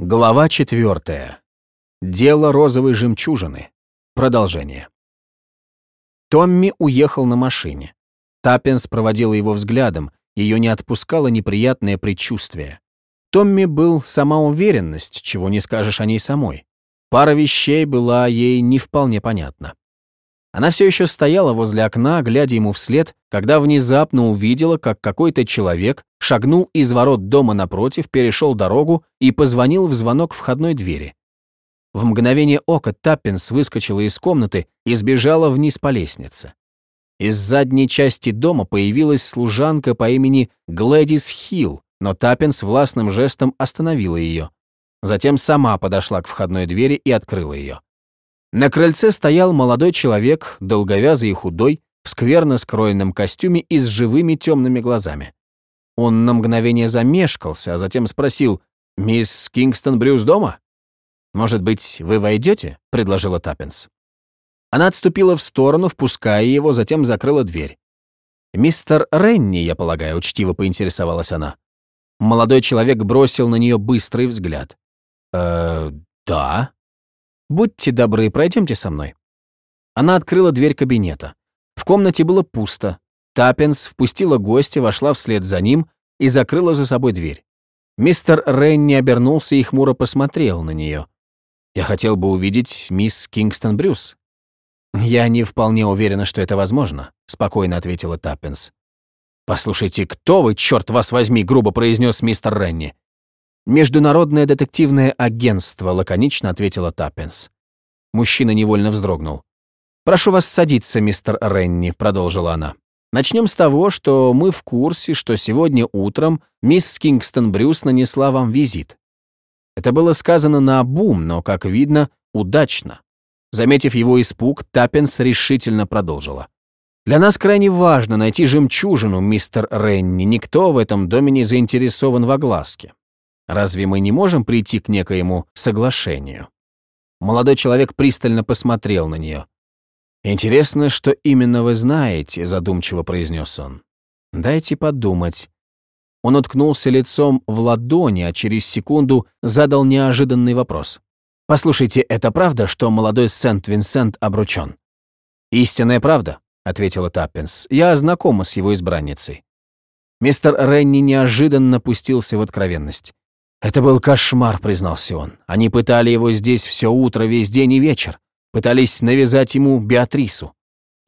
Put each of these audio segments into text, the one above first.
Глава четвертая. Дело розовой жемчужины. Продолжение. Томми уехал на машине. Таппинс проводила его взглядом, ее не отпускало неприятное предчувствие. Томми был сама уверенность, чего не скажешь о ней самой. Пара вещей была ей не вполне понятна. Она все еще стояла возле окна, глядя ему вслед, когда внезапно увидела, как какой-то человек шагнул из ворот дома напротив, перешел дорогу и позвонил в звонок входной двери. В мгновение ока Таппенс выскочила из комнаты и сбежала вниз по лестнице. Из задней части дома появилась служанка по имени Глэдис Хилл, но Таппенс властным жестом остановила ее. Затем сама подошла к входной двери и открыла ее. На крыльце стоял молодой человек, долговязый и худой, в скверно скроенном костюме и с живыми темными глазами. Он на мгновение замешкался, а затем спросил, «Мисс Кингстон Брюс дома?» «Может быть, вы войдете?» — предложила Таппинс. Она отступила в сторону, впуская его, затем закрыла дверь. «Мистер Ренни, я полагаю», — учтиво поинтересовалась она. Молодой человек бросил на нее быстрый взгляд. «Э, да», Будьте добры, пройдемте со мной». Она открыла дверь кабинета. В комнате было пусто. Таппинс впустила гостя, вошла вслед за ним и закрыла за собой дверь. Мистер Ренни обернулся и хмуро посмотрел на нее. «Я хотел бы увидеть мисс Кингстон Брюс». «Я не вполне уверена, что это возможно», — спокойно ответила Таппинс. «Послушайте, кто вы, черт вас возьми?» — грубо произнес мистер Ренни. «Международное детективное агентство», — лаконично ответила Таппинс. Мужчина невольно вздрогнул. «Прошу вас садиться, мистер Ренни», — продолжила она. «Начнем с того, что мы в курсе, что сегодня утром мисс Кингстон Брюс нанесла вам визит. Это было сказано на бум, но, как видно, удачно. Заметив его испуг, Таппинс решительно продолжила. «Для нас крайне важно найти жемчужину, мистер Ренни. Никто в этом доме не заинтересован в огласке. Разве мы не можем прийти к некоему соглашению? Молодой человек пристально посмотрел на нее. «Интересно, что именно вы знаете», — задумчиво произнес он. «Дайте подумать». Он уткнулся лицом в ладони, а через секунду задал неожиданный вопрос. «Послушайте, это правда, что молодой Сент-Винсент обручен?» «Истинная правда», — ответила Таппинс. «Я знакома с его избранницей». Мистер Ренни неожиданно пустился в откровенность. «Это был кошмар», — признался он. «Они пытали его здесь все утро, весь день и вечер. Пытались навязать ему Беатрису.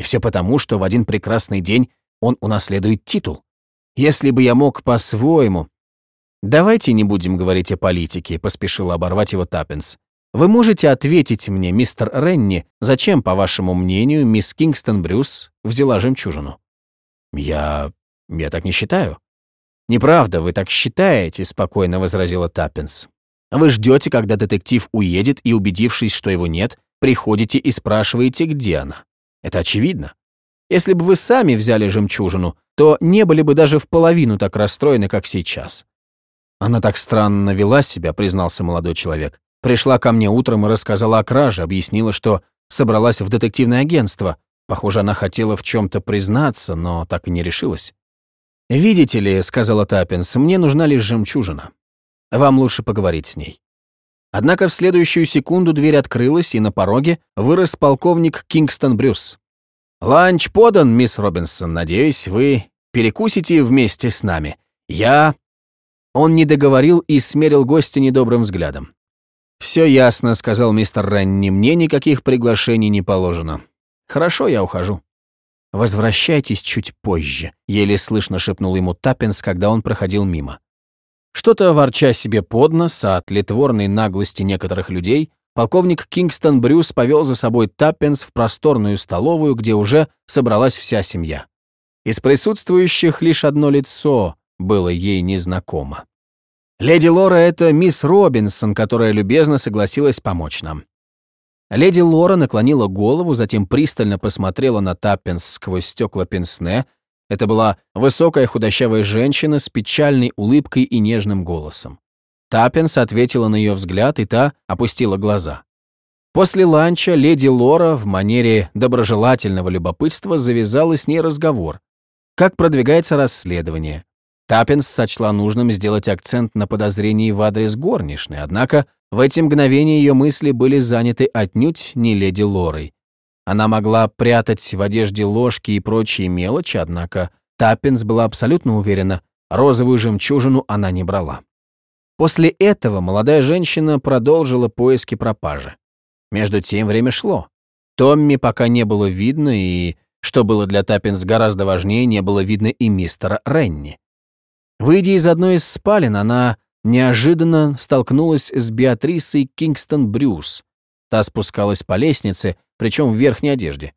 И все потому, что в один прекрасный день он унаследует титул. Если бы я мог по-своему...» «Давайте не будем говорить о политике», — поспешил оборвать его Таппинс. «Вы можете ответить мне, мистер Ренни, зачем, по вашему мнению, мисс Кингстон Брюс взяла жемчужину?» «Я... я так не считаю», «Неправда, вы так считаете», — спокойно возразила Таппинс. «Вы ждете, когда детектив уедет, и, убедившись, что его нет, приходите и спрашиваете, где она. Это очевидно. Если бы вы сами взяли жемчужину, то не были бы даже в половину так расстроены, как сейчас». «Она так странно вела себя», — признался молодой человек. «Пришла ко мне утром и рассказала о краже, объяснила, что собралась в детективное агентство. Похоже, она хотела в чем то признаться, но так и не решилась. «Видите ли», — сказала Таппинс, — «мне нужна лишь жемчужина. Вам лучше поговорить с ней». Однако в следующую секунду дверь открылась, и на пороге вырос полковник Кингстон Брюс. «Ланч подан, мисс Робинсон. Надеюсь, вы перекусите вместе с нами. Я...» Он не договорил и смерил гостя недобрым взглядом. «Все ясно», — сказал мистер Ренни, — «мне никаких приглашений не положено. Хорошо, я ухожу». «Возвращайтесь чуть позже», — еле слышно шепнул ему Таппинс, когда он проходил мимо. Что-то ворча себе под нос о тлетворной наглости некоторых людей, полковник Кингстон Брюс повел за собой Таппинс в просторную столовую, где уже собралась вся семья. Из присутствующих лишь одно лицо было ей незнакомо. Леди Лора — это мисс Робинсон, которая любезно согласилась помочь нам. Леди Лора наклонила голову, затем пристально посмотрела на Таппенс сквозь стекла пенсне. Это была высокая худощавая женщина с печальной улыбкой и нежным голосом. Таппенс ответила на ее взгляд, и та опустила глаза. После ланча леди Лора в манере доброжелательного любопытства завязала с ней разговор. Как продвигается расследование? Таппенс сочла нужным сделать акцент на подозрении в адрес горничной, однако в эти мгновения ее мысли были заняты отнюдь не леди Лорой. Она могла прятать в одежде ложки и прочие мелочи, однако Таппенс была абсолютно уверена, розовую жемчужину она не брала. После этого молодая женщина продолжила поиски пропажи. Между тем время шло. Томми пока не было видно, и, что было для Таппенс гораздо важнее, не было видно и мистера Ренни. Выйдя из одной из спален, она неожиданно столкнулась с Беатрисой Кингстон Брюс. Та спускалась по лестнице, причем в верхней одежде.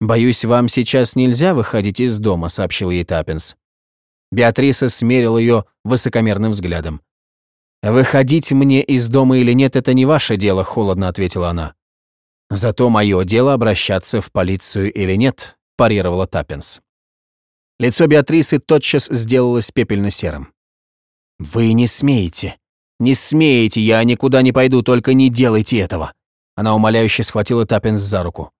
«Боюсь, вам сейчас нельзя выходить из дома», — сообщил ей Таппинс. Беатриса смерил ее высокомерным взглядом. «Выходить мне из дома или нет, это не ваше дело», — холодно ответила она. «Зато мое дело обращаться в полицию или нет», — парировала Таппинс. Лицо Беатрисы тотчас сделалось пепельно-серым. «Вы не смеете. Не смеете, я никуда не пойду, только не делайте этого». Она умоляюще схватила Таппенс за руку.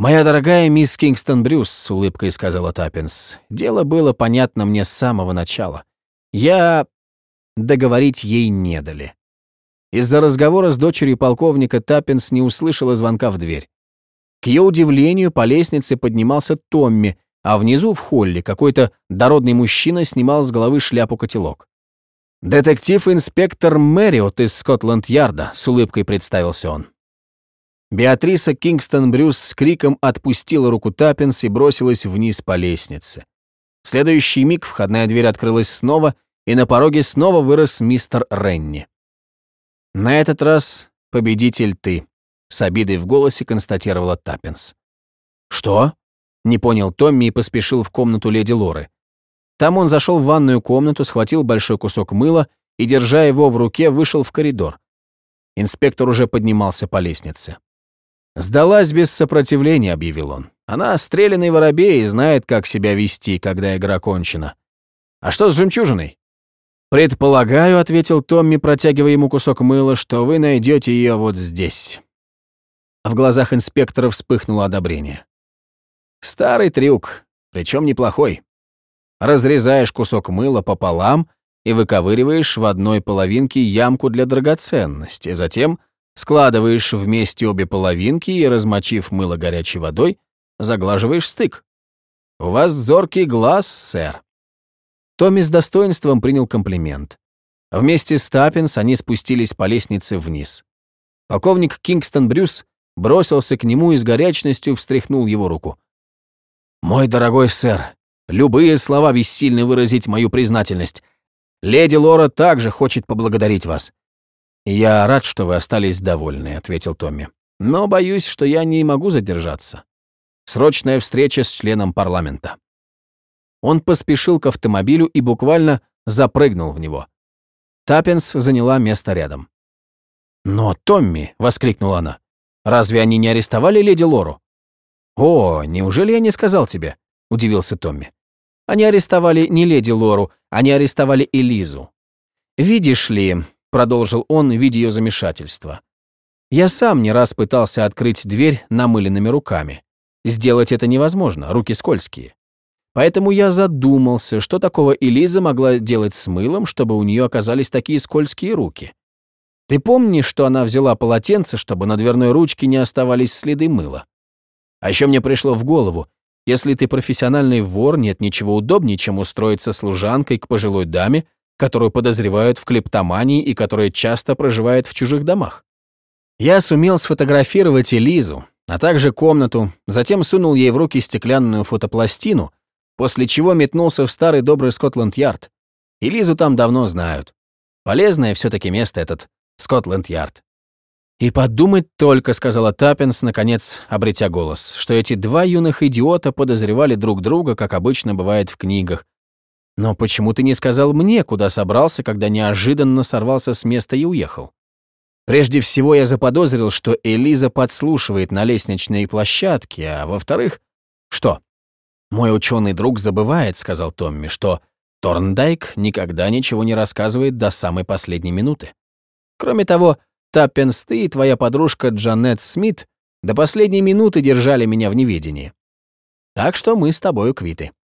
«Моя дорогая мисс Кингстон Брюс», — с улыбкой сказала Таппенс, — «дело было понятно мне с самого начала. Я...» Договорить ей не дали. Из-за разговора с дочерью полковника Таппенс не услышала звонка в дверь. К ее удивлению, по лестнице поднимался Томми, а внизу в холле какой-то дородный мужчина снимал с головы шляпу-котелок. «Детектив-инспектор Мэриот из Скотланд-Ярда», — с улыбкой представился он. Беатриса Кингстон Брюс с криком отпустила руку Таппенс и бросилась вниз по лестнице. В следующий миг входная дверь открылась снова, и на пороге снова вырос мистер Ренни. «На этот раз победитель ты», — с обидой в голосе констатировала Таппенс. «Что?» — не понял Томми и поспешил в комнату леди Лоры. Там он зашел в ванную комнату, схватил большой кусок мыла и, держа его в руке, вышел в коридор. Инспектор уже поднимался по лестнице. «Сдалась без сопротивления», — объявил он. «Она стрелянный воробей и знает, как себя вести, когда игра кончена. А что с жемчужиной?» «Предполагаю», — ответил Томми, протягивая ему кусок мыла, «что вы найдете ее вот здесь». В глазах инспектора вспыхнуло одобрение. «Старый трюк, причем неплохой. Разрезаешь кусок мыла пополам и выковыриваешь в одной половинке ямку для драгоценности, затем складываешь вместе обе половинки и, размочив мыло горячей водой, заглаживаешь стык. У вас зоркий глаз, сэр. Томми с достоинством принял комплимент. Вместе с Таппинс они спустились по лестнице вниз. Полковник Кингстон Брюс бросился к нему и с горячностью встряхнул его руку. «Мой дорогой сэр, любые слова бессильны выразить мою признательность. Леди Лора также хочет поблагодарить вас. «Я рад, что вы остались довольны», — ответил Томми. «Но боюсь, что я не могу задержаться. Срочная встреча с членом парламента». Он поспешил к автомобилю и буквально запрыгнул в него. Таппинс заняла место рядом. «Но, Томми!» — воскликнула она. «Разве они не арестовали леди Лору?» «О, неужели я не сказал тебе?» — удивился Томми. «Они арестовали не леди Лору, они арестовали Элизу. Видишь ли, продолжил он, видя ее замешательство. Я сам не раз пытался открыть дверь намыленными руками. Сделать это невозможно, руки скользкие. Поэтому я задумался, что такого Элиза могла делать с мылом, чтобы у нее оказались такие скользкие руки. Ты помнишь, что она взяла полотенце, чтобы на дверной ручке не оставались следы мыла? А еще мне пришло в голову, если ты профессиональный вор, нет ничего удобнее, чем устроиться служанкой к пожилой даме, которую подозревают в клептомании и которая часто проживает в чужих домах. Я сумел сфотографировать Элизу, а также комнату, затем сунул ей в руки стеклянную фотопластину, после чего метнулся в старый добрый Скотланд-Ярд. Элизу там давно знают. Полезное все таки место этот Скотланд-Ярд. «И подумать только», — сказала Таппинс, наконец, обретя голос, что эти два юных идиота подозревали друг друга, как обычно бывает в книгах, но почему ты не сказал мне, куда собрался, когда неожиданно сорвался с места и уехал? Прежде всего, я заподозрил, что Элиза подслушивает на лестничной площадке, а во-вторых... Что? Мой ученый друг забывает, сказал Томми, что Торндайк никогда ничего не рассказывает до самой последней минуты. Кроме того, Таппенс, ты и твоя подружка Джанет Смит до последней минуты держали меня в неведении. Так что мы с тобою квиты.